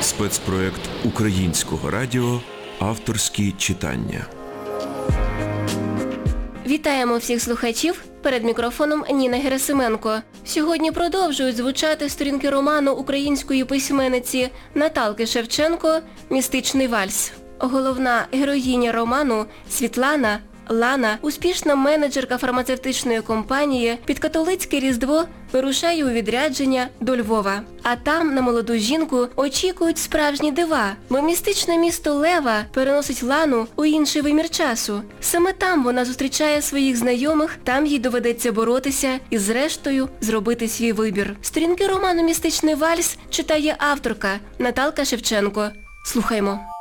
Спецпроект українського радіо Авторські читання. Вітаємо всіх слухачів. Перед мікрофоном Ніна Герасименко. Сьогодні продовжують звучати сторінки роману української письменниці Наталки Шевченко Містичний вальс. Головна героїня роману Світлана Лана, успішна менеджерка фармацевтичної компанії, під католицьке різдво вирушає у відрядження до Львова. А там на молоду жінку очікують справжні дива, бо містичне місто Лева переносить Лану у інший вимір часу. Саме там вона зустрічає своїх знайомих, там їй доведеться боротися і зрештою зробити свій вибір. Сторінки роману Містичний вальс читає авторка Наталка Шевченко. Слухаймо.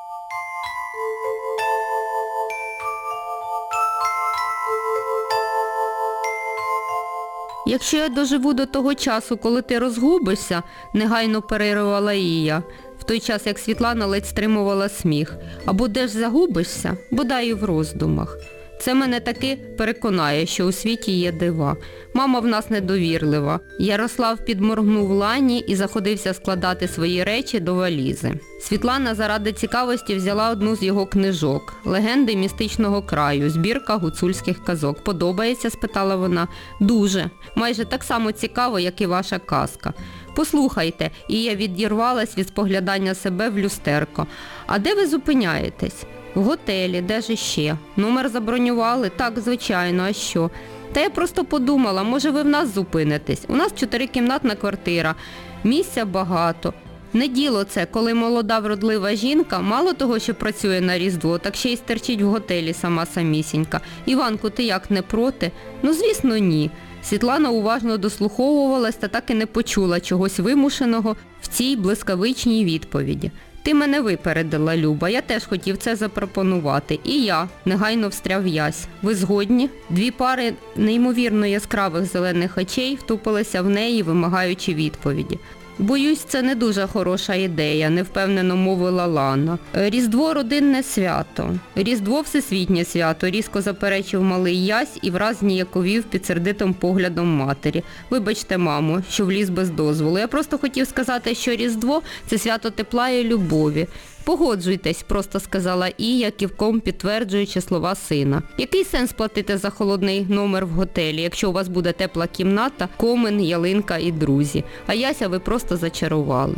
Якщо я доживу до того часу, коли ти розгубишся, негайно перервала Ія, в той час як Світлана ледь стримувала сміх. Або де ж загубишся, бодай і в роздумах. Це мене таки переконає, що у світі є дива. Мама в нас недовірлива. Ярослав підморгнув лані і заходився складати свої речі до валізи. Світлана заради цікавості взяла одну з його книжок Легенди містичного краю, збірка гуцульських казок. Подобається? спитала вона. Дуже. Майже так само цікаво, як і ваша казка. Послухайте, і я відірвалась від споглядання себе в люстерко. А де ви зупиняєтесь? В готелі, де ж іще? Номер забронювали? Так, звичайно, а що? Та я просто подумала, може ви в нас зупинитесь. У нас чотирикімнатна квартира, місця багато. Не діло це, коли молода вродлива жінка, мало того, що працює на Різдво, так ще й стерчить в готелі сама самісінька. Іванку, ти як не проти? Ну, звісно, ні. Світлана уважно дослуховувалась та так і не почула чогось вимушеного в цій блискавичній відповіді. Ти мене випередила, Люба, я теж хотів це запропонувати. І я, негайно встряв ясь. Ви згодні? Дві пари неймовірно яскравих зелених очей втупилися в неї, вимагаючи відповіді. Боюсь, це не дуже хороша ідея, невпевнено мовила Лана. Різдво родинне свято. Різдво всесвітнє свято, різко заперечив малий ясь і враз ніяковів під сердитим поглядом матері. Вибачте, мамо, що вліз без дозволу. Я просто хотів сказати, що Різдво це свято тепла і любові. Погоджуйтесь, просто сказала Ія, ківком підтверджуючи слова сина. Який сенс платити за холодний номер в готелі, якщо у вас буде тепла кімната, комен, ялинка і друзі? А яся ви просто зачарували.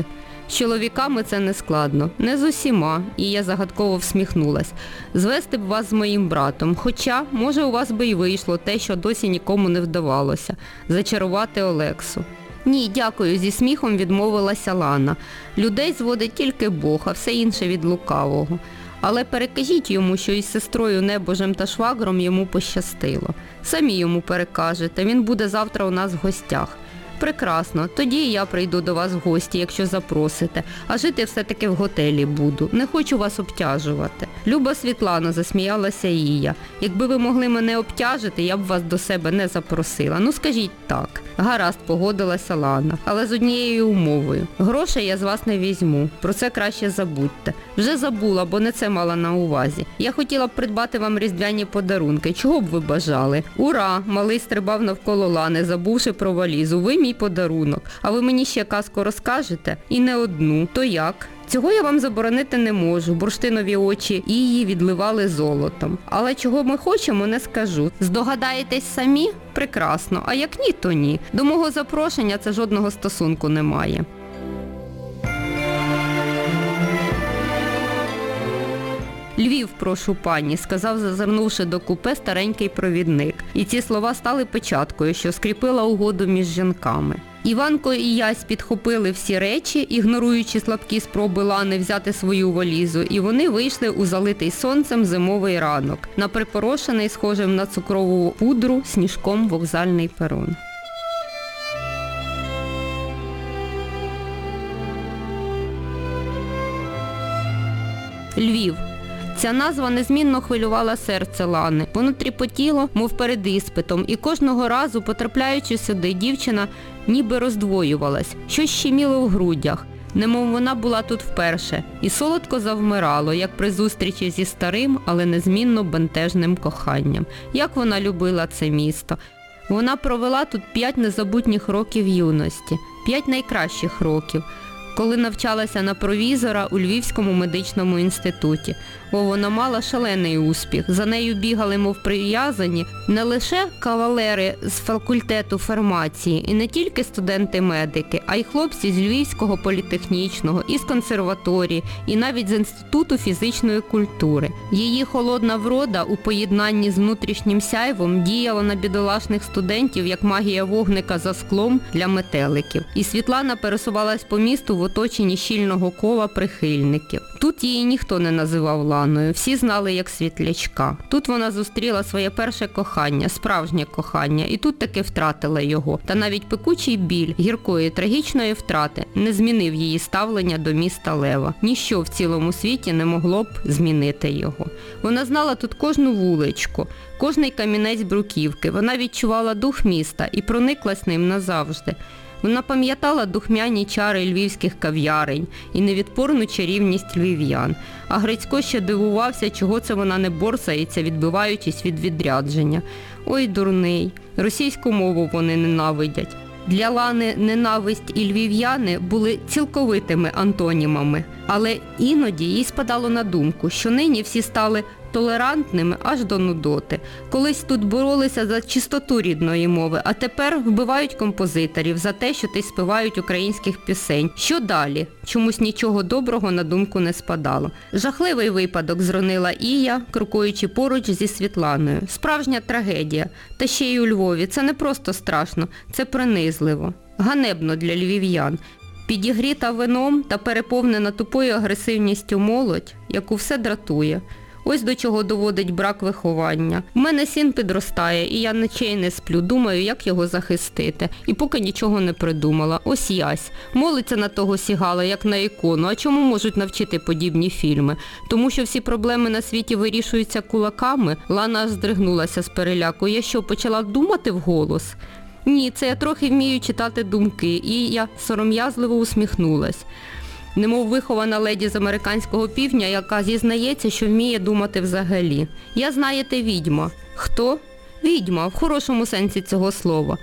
З чоловіками це не складно. Не з усіма, і я загадково всміхнулась. Звести б вас з моїм братом. Хоча, може, у вас би й вийшло те, що досі нікому не вдавалося зачарувати Олексу. Ні, дякую, зі сміхом відмовилася Лана. Людей зводить тільки Бог, а все інше від лукавого. Але перекажіть йому, що із сестрою Небожем та швагром йому пощастило. Самі йому перекажете, він буде завтра у нас в гостях. Прекрасно, тоді я прийду до вас в гості, якщо запросите, а жити все-таки в готелі буду. Не хочу вас обтяжувати. Люба Світлана, засміялася Ія. Якби ви могли мене обтяжити, я б вас до себе не запросила. Ну скажіть так. Гаразд, погодилася Лана, але з однією умовою. Грошей я з вас не візьму. Про це краще забудьте. Вже забула, бо не це мала на увазі. Я хотіла б придбати вам різдвяні подарунки. Чого б ви бажали? Ура! Малий стрибав навколо Лани, забувши про валізу. Ви мій подарунок. А ви мені ще казку розкажете? І не одну. То як? Цього я вам заборонити не можу. Бурштинові очі її відливали золотом. Але чого ми хочемо, не скажу. Здогадаєтесь самі? Прекрасно. А як ні, то ні. До мого запрошення це жодного стосунку немає. Львів, прошу пані, сказав, зазирнувши до купе старенький провідник. І ці слова стали печаткою, що скріпила угоду між жінками. Іванко і Ясь підхопили всі речі, ігноруючи слабкі спроби Лани взяти свою валізу, і вони вийшли у залитий сонцем зимовий ранок, на припорошений, схожим на цукрову пудру, сніжком вокзальний перон. Львів. Ця назва незмінно хвилювала серце Лани. Воно тріпотіло, мов перед іспитом, і кожного разу, потрапляючи сюди, дівчина ніби роздвоювалась, щось щеміло в грудях, немов вона була тут вперше, і солодко завмирало, як при зустрічі зі старим, але незмінно бентежним коханням. Як вона любила це місто. Вона провела тут п'ять незабутніх років юності, п'ять найкращих років, коли навчалася на провізора у Львівському медичному інституті. О, вона мала шалений успіх. За нею бігали, мов прив'язані, не лише кавалери з факультету фармації і не тільки студенти-медики, а й хлопці з Львівського політехнічного, із консерваторії, і навіть з Інституту фізичної культури. Її холодна врода у поєднанні з внутрішнім сяйвом діяла на бідолашних студентів як магія вогника за склом для метеликів. І Світлана пересувалась по місту в оточенні щільного кола прихильників. Тут її ніхто не називав Ланою, всі знали як світлячка. Тут вона зустріла своє перше кохання, справжнє кохання, і тут таки втратила його. Та навіть пекучий біль гіркої трагічної втрати не змінив її ставлення до міста Лева. Ніщо в цілому світі не могло б змінити його. Вона знала тут кожну вуличку, кожний камінець бруківки. Вона відчувала дух міста і прониклась ним назавжди. Вона пам'ятала духмяні чари львівських кав'ярень і невідпорну чарівність львів'ян. А Грицько ще дивувався, чого це вона не борсається, відбиваючись від відрядження. Ой, дурний, російську мову вони ненавидять. Для Лани ненависть і львів'яни були цілковитими антонімами, але іноді їй спадало на думку, що нині всі стали толерантними аж до нудоти. Колись тут боролися за чистоту рідної мови, а тепер вбивають композиторів за те, що ти співають українських пісень. Що далі? Чомусь нічого доброго на думку не спадало. Жахливий випадок зронила Ія, крокуючи поруч зі Світланою. Справжня трагедія. Та ще й у Львові. Це не просто страшно, це принизливо. Ганебно для львів'ян. Підігріта вином та переповнена тупою агресивністю молодь, яку все дратує. Ось до чого доводить брак виховання. У мене син підростає, і я ночей не сплю, думаю, як його захистити. І поки нічого не придумала. Ось ясь. Молиться на того сігала, як на ікону. А чому можуть навчити подібні фільми? Тому що всі проблеми на світі вирішуються кулаками. Лана здригнулася з переляку. Я що, почала думати вголос? Ні, це я трохи вмію читати думки, і я сором'язливо усміхнулась. Немов вихована леді з американського півдня, яка зізнається, що вміє думати взагалі. Я, знаєте, відьма. Хто? Відьма, в хорошому сенсі цього слова.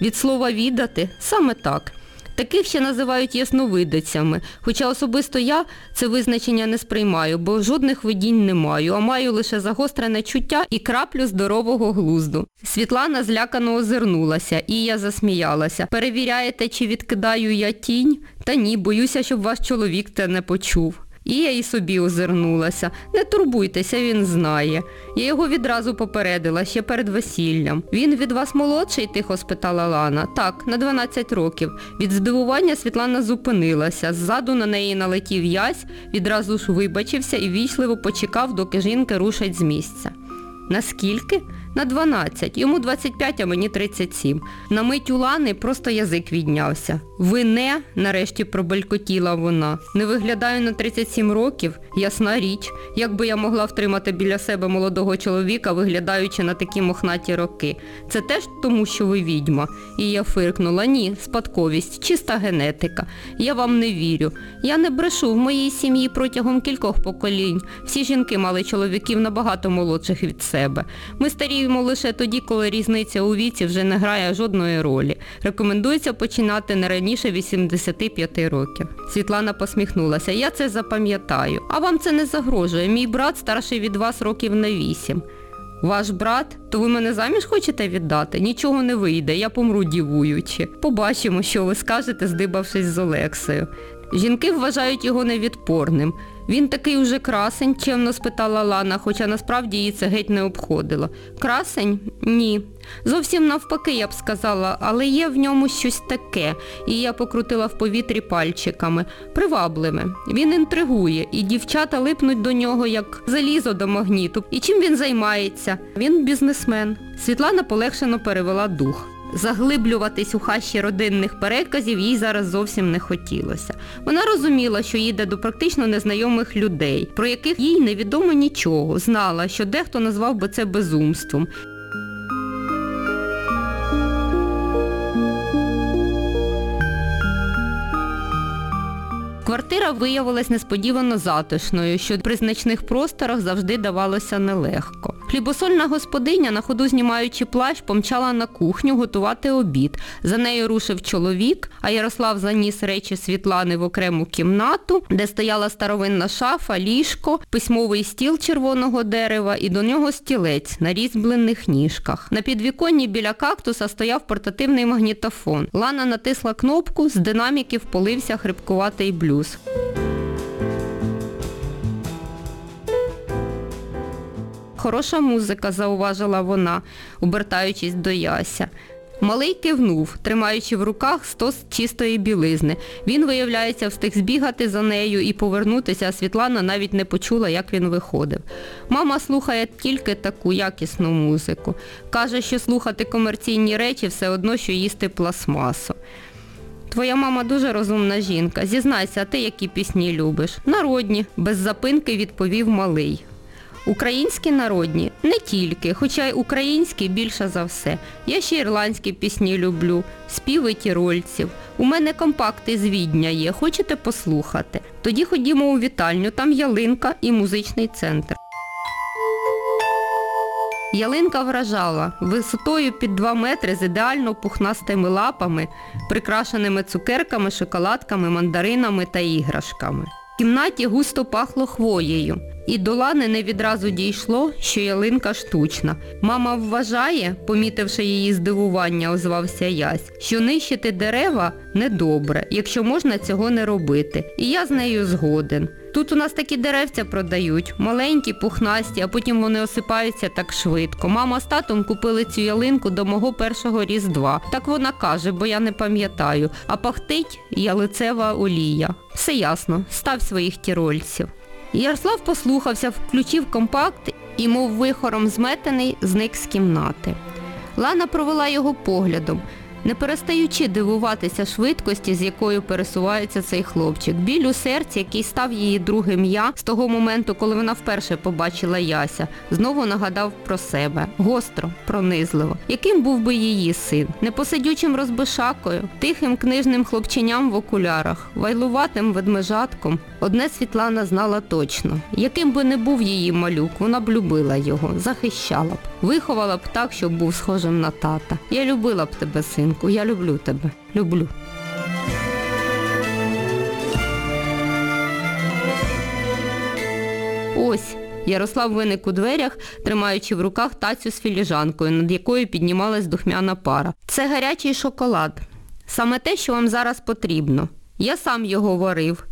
Від слова відати саме так. Таких ще називають ясновидицями, хоча особисто я це визначення не сприймаю, бо жодних видінь не маю, а маю лише загострене чуття і краплю здорового глузду. Світлана злякано озирнулася, і я засміялася. Перевіряєте, чи відкидаю я тінь? Та ні, боюся, щоб ваш чоловік те не почув. І я і собі озирнулася. Не турбуйтеся, він знає. Я його відразу попередила, ще перед весіллям. Він від вас молодший, тихо спитала Лана. Так, на 12 років. Від здивування Світлана зупинилася. Ззаду на неї налетів ясь, відразу ж вибачився і вічливо почекав, доки жінки рушать з місця. Наскільки? На 12. Йому 25, а мені 37. На мить у Лани просто язик віднявся. Ви не, нарешті пробелькотіла вона. Не виглядаю на 37 років? Ясна річ. Як би я могла втримати біля себе молодого чоловіка, виглядаючи на такі мохнаті роки. Це теж тому, що ви відьма. І я фиркнула. Ні, спадковість, чиста генетика. Я вам не вірю. Я не брешу. В моїй сім'ї протягом кількох поколінь. Всі жінки мали чоловіків набагато молодших від себе. Ми старіємо лише тоді, коли різниця у віці вже не грає жодної ролі. Рекомендується починати не раніше 85 років. Світлана посміхнулася. Я це запам'ятаю. А вам це не загрожує. Мій брат старший від вас років на 8. Ваш брат? То ви мене заміж хочете віддати? Нічого не вийде, я помру дівуючи. Побачимо, що ви скажете, здибавшись з Олексою. Жінки вважають його невідпорним. Він такий уже красень, чемно спитала Лана, хоча насправді її це геть не обходило. Красень? Ні. Зовсім навпаки, я б сказала, але є в ньому щось таке, і я покрутила в повітрі пальчиками. Привабливе. Він інтригує, і дівчата липнуть до нього, як залізо до магніту. І чим він займається? Він бізнесмен. Світлана полегшено перевела дух. Заглиблюватись у хащі родинних переказів їй зараз зовсім не хотілося. Вона розуміла, що їде до практично незнайомих людей, про яких їй невідомо нічого, знала, що дехто назвав би це безумством. Квартира виявилась несподівано затишною, що при значних просторах завжди давалося нелегко. Хлібосольна господиня, на ходу знімаючи плащ, помчала на кухню готувати обід. За нею рушив чоловік, а Ярослав заніс речі Світлани в окрему кімнату, де стояла старовинна шафа, ліжко, письмовий стіл червоного дерева і до нього стілець на різьблених ніжках. На підвіконні біля кактуса стояв портативний магнітофон. Лана натисла кнопку, з динаміків полився хрипкуватий блюз. Хороша музика, зауважила вона, обертаючись до Яся. Малий кивнув, тримаючи в руках стос чистої білизни. Він, виявляється, встиг збігати за нею і повернутися, а Світлана навіть не почула, як він виходив. Мама слухає тільки таку якісну музику. Каже, що слухати комерційні речі все одно, що їсти пластмасу. Твоя мама дуже розумна жінка. Зізнайся, а ти які пісні любиш? Народні, без запинки відповів малий. Українські народні не тільки, хоча й українські більше за все. Я ще ірландські пісні люблю, співи тірольців. У мене компакти з Відня є, хочете послухати? Тоді ходімо у вітальню, там ялинка і музичний центр. Ялинка вражала висотою під 2 метри з ідеально пухнастими лапами, прикрашеними цукерками, шоколадками, мандаринами та іграшками. В кімнаті густо пахло хвоєю. І до Лани не відразу дійшло, що ялинка штучна. Мама вважає, помітивши її здивування, озвався Ясь, що нищити дерева недобре, якщо можна цього не робити. І я з нею згоден. Тут у нас такі деревця продають, маленькі, пухнасті, а потім вони осипаються так швидко. Мама з татом купили цю ялинку до мого першого різдва. Так вона каже, бо я не пам'ятаю. А пахтить ялицева олія. Все ясно, став своїх тірольців. Ярослав послухався, включив компакт і, мов вихором зметений, зник з кімнати. Лана провела його поглядом, не перестаючи дивуватися швидкості, з якою пересувається цей хлопчик. Біль у серці, який став її другим я, з того моменту, коли вона вперше побачила Яся, знову нагадав про себе. Гостро, пронизливо. Яким був би її син? Непосидючим розбишакою, тихим книжним хлопченям в окулярах, вайлуватим ведмежатком. Одне Світлана знала точно. Яким би не був її малюк, вона б любила його, захищала б, виховала б так, щоб був схожим на тата. Я любила б тебе, синку, я люблю тебе, люблю. Ось. Ярослав виник у дверях, тримаючи в руках тацю з філіжанкою, над якою піднімалась духмяна пара. Це гарячий шоколад. Саме те, що вам зараз потрібно. Я сам його варив.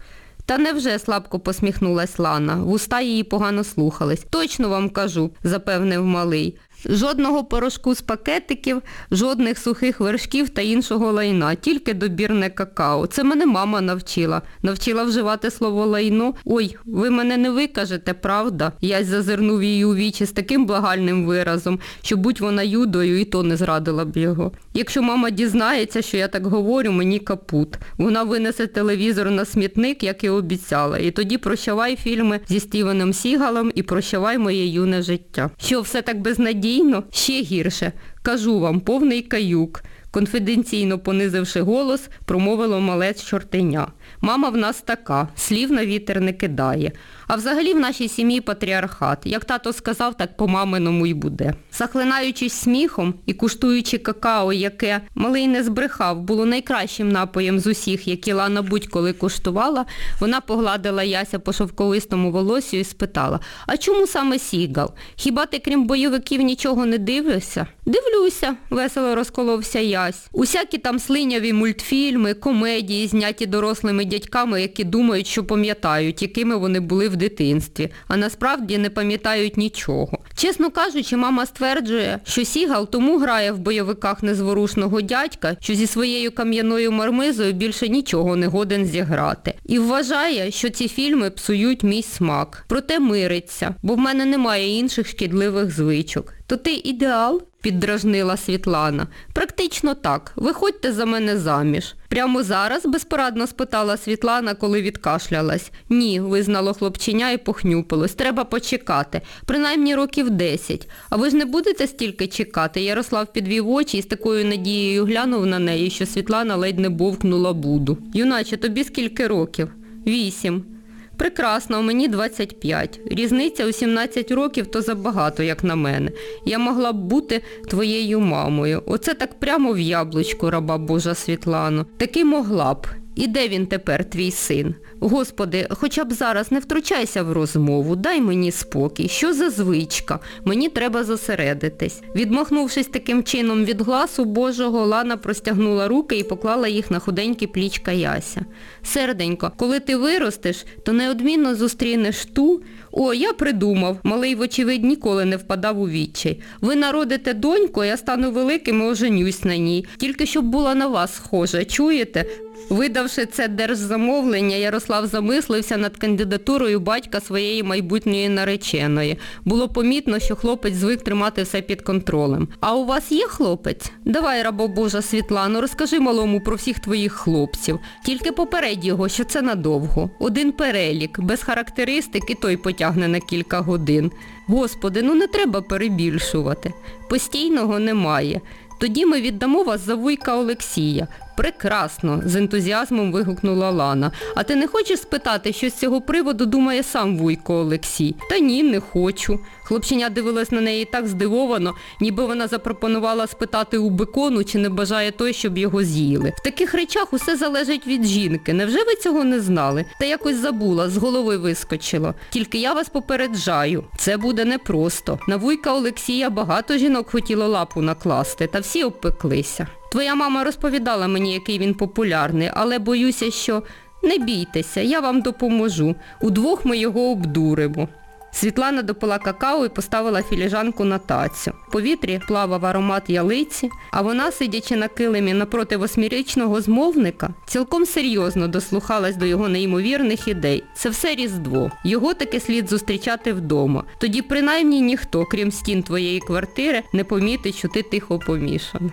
Та невже слабко посміхнулась Лана. Вуста її погано слухались. Точно вам кажу, запевнив малий. Жодного порошку з пакетиків, жодних сухих вершків та іншого лайна, тільки добірне какао. Це мене мама навчила. Навчила вживати слово лайно. Ой, ви мене не викажете, правда? Я зазирнув її у вічі з таким благальним виразом, що будь вона юдою, і то не зрадила б його. Якщо мама дізнається, що я так говорю, мені капут. Вона винесе телевізор на смітник, як і обіцяла. І тоді прощавай фільми зі Стівеном Сігалом і прощавай моє юне життя. Що, все так безнадійно? Ще гірше. Кажу вам, повний каюк. Конфіденційно понизивши голос, промовило малець чортеня. Мама в нас така, слів на вітер не кидає. А взагалі в нашій сім'ї патріархат. Як тато сказав, так по-маминому й буде. Захлинаючись сміхом і куштуючи какао, яке малий не збрехав, було найкращим напоєм з усіх, які Лана будь-коли куштувала, вона погладила Яся по шовковистому волосю і спитала, а чому саме Сігал? Хіба ти крім бойовиків нічого не дивишся? Дивлюся, весело розколовся Ясь. Усякі там слиняві мультфільми, комедії, зняті дорослими дядьками, які думають, що пам'ятають, якими вони були в дитинстві, а насправді не пам'ятають нічого. Чесно кажучи, мама стверджує, що Сігал тому грає в бойовиках незворушного дядька, що зі своєю кам'яною мармизою більше нічого не годен зіграти. І вважає, що ці фільми псують мій смак. Проте мириться, бо в мене немає інших шкідливих звичок. То ти ідеал? піддражнила Світлана. Практично так. Виходьте за мене заміж. Прямо зараз? безпорадно спитала Світлана, коли відкашлялась. Ні, визнало хлопчиня і похнюпилось. Треба почекати. Принаймні років десять. А ви ж не будете стільки чекати? Ярослав підвів очі і з такою надією глянув на неї, що Світлана ледь не бовкнула буду. Юначе, тобі скільки років? Вісім. Прекрасно, мені 25. Різниця у 17 років то забагато, як на мене. Я могла б бути твоєю мамою. Оце так прямо в яблучку, раба Божа Світлано. Таки могла б. І де він тепер, твій син? Господи, хоча б зараз не втручайся в розмову, дай мені спокій. Що за звичка? Мені треба зосередитись. Відмахнувшись таким чином від гласу Божого, Лана простягнула руки і поклала їх на худенькі плічка Яся. Серденько, коли ти виростеш, то неодмінно зустрінеш ту. О, я придумав. Малий, вочевидь, ніколи не впадав у відчай. Ви народите доньку, я стану великим і оженюсь на ній. Тільки щоб була на вас схожа, чуєте? Видавши це держзамовлення, Ярослав замислився над кандидатурою батька своєї майбутньої нареченої. Було помітно, що хлопець звик тримати все під контролем. А у вас є хлопець? Давай, рабо Божа Світлано, розкажи малому про всіх твоїх хлопців. Тільки попередь його, що це надовго. Один перелік, без характеристик і той потягне на кілька годин. Господи, ну не треба перебільшувати. Постійного немає. Тоді ми віддамо вас за вуйка Олексія. Прекрасно, з ентузіазмом вигукнула Лана. А ти не хочеш спитати, що з цього приводу думає сам вуйко Олексій? Та ні, не хочу. Хлопчиня дивилась на неї так здивовано, ніби вона запропонувала спитати у бекону, чи не бажає той, щоб його з'їли. В таких речах усе залежить від жінки. Невже ви цього не знали? Та якось забула, з голови вискочило. Тільки я вас попереджаю, це буде непросто. На вуйка Олексія багато жінок хотіло лапу накласти, та всі обпеклися. Твоя мама розповідала мені, який він популярний, але боюся, що не бійтеся, я вам допоможу. Удвох ми його обдуримо. Світлана допила какао і поставила філіжанку на тацю. В повітрі плавав аромат ялиці, а вона, сидячи на килимі напроти восьмирічного змовника, цілком серйозно дослухалась до його неймовірних ідей. Це все Різдво. Його таки слід зустрічати вдома. Тоді принаймні ніхто, крім стін твоєї квартири, не помітить, що ти тихо помішана.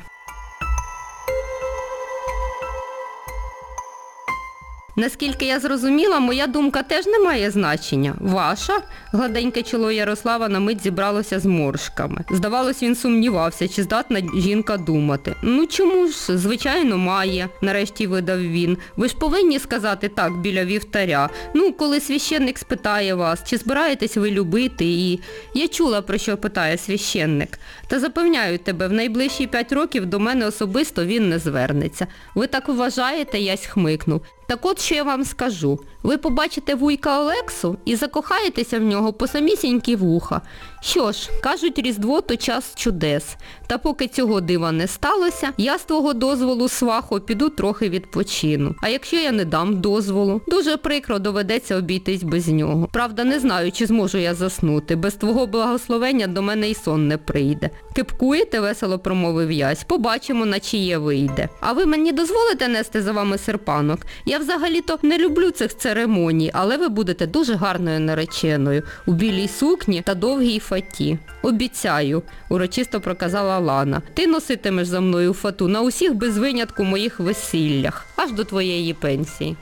Наскільки я зрозуміла, моя думка теж не має значення. Ваша? Гладеньке чоло Ярослава на мить зібралося з моршками. Здавалось, він сумнівався, чи здатна жінка думати. Ну чому ж, звичайно, має, нарешті видав він. Ви ж повинні сказати так біля вівтаря. Ну, коли священник спитає вас, чи збираєтесь ви любити і... Я чула, про що питає священник. Та запевняю тебе, в найближчі п'ять років до мене особисто він не звернеться. Ви так вважаєте, ясь хмикнув. Так от що я вам скажу. Ви побачите вуйка Олексу і закохаєтеся в нього по самісінькі вуха. Що ж, кажуть, Різдво то час чудес. Та поки цього дива не сталося, я з твого дозволу, свахо, піду трохи відпочину. А якщо я не дам дозволу, дуже прикро доведеться обійтись без нього. Правда, не знаю, чи зможу я заснути. Без твого благословення до мене й сон не прийде. Кипкуєте, весело промовив ясь. Побачимо, на чиє вийде. А ви мені дозволите нести за вами серпанок? Я взагалі-то не люблю цих церемоній, але ви будете дуже гарною нареченою у білій сукні та довгій фаті. Обіцяю, урочисто проказала Лана. Ти носитимеш за мною фату на усіх без винятку моїх весіллях, аж до твоєї пенсії.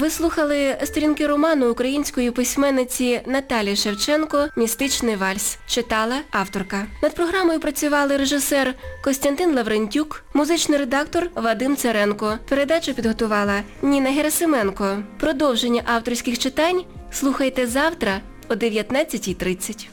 Ви слухали сторінки роману української письменниці Наталі Шевченко «Містичний вальс». Читала авторка. Над програмою працювали режисер Костянтин Лаврентюк, музичний редактор Вадим Царенко. Передачу підготувала Ніна Герасименко. Продовження авторських читань слухайте завтра о 19.30.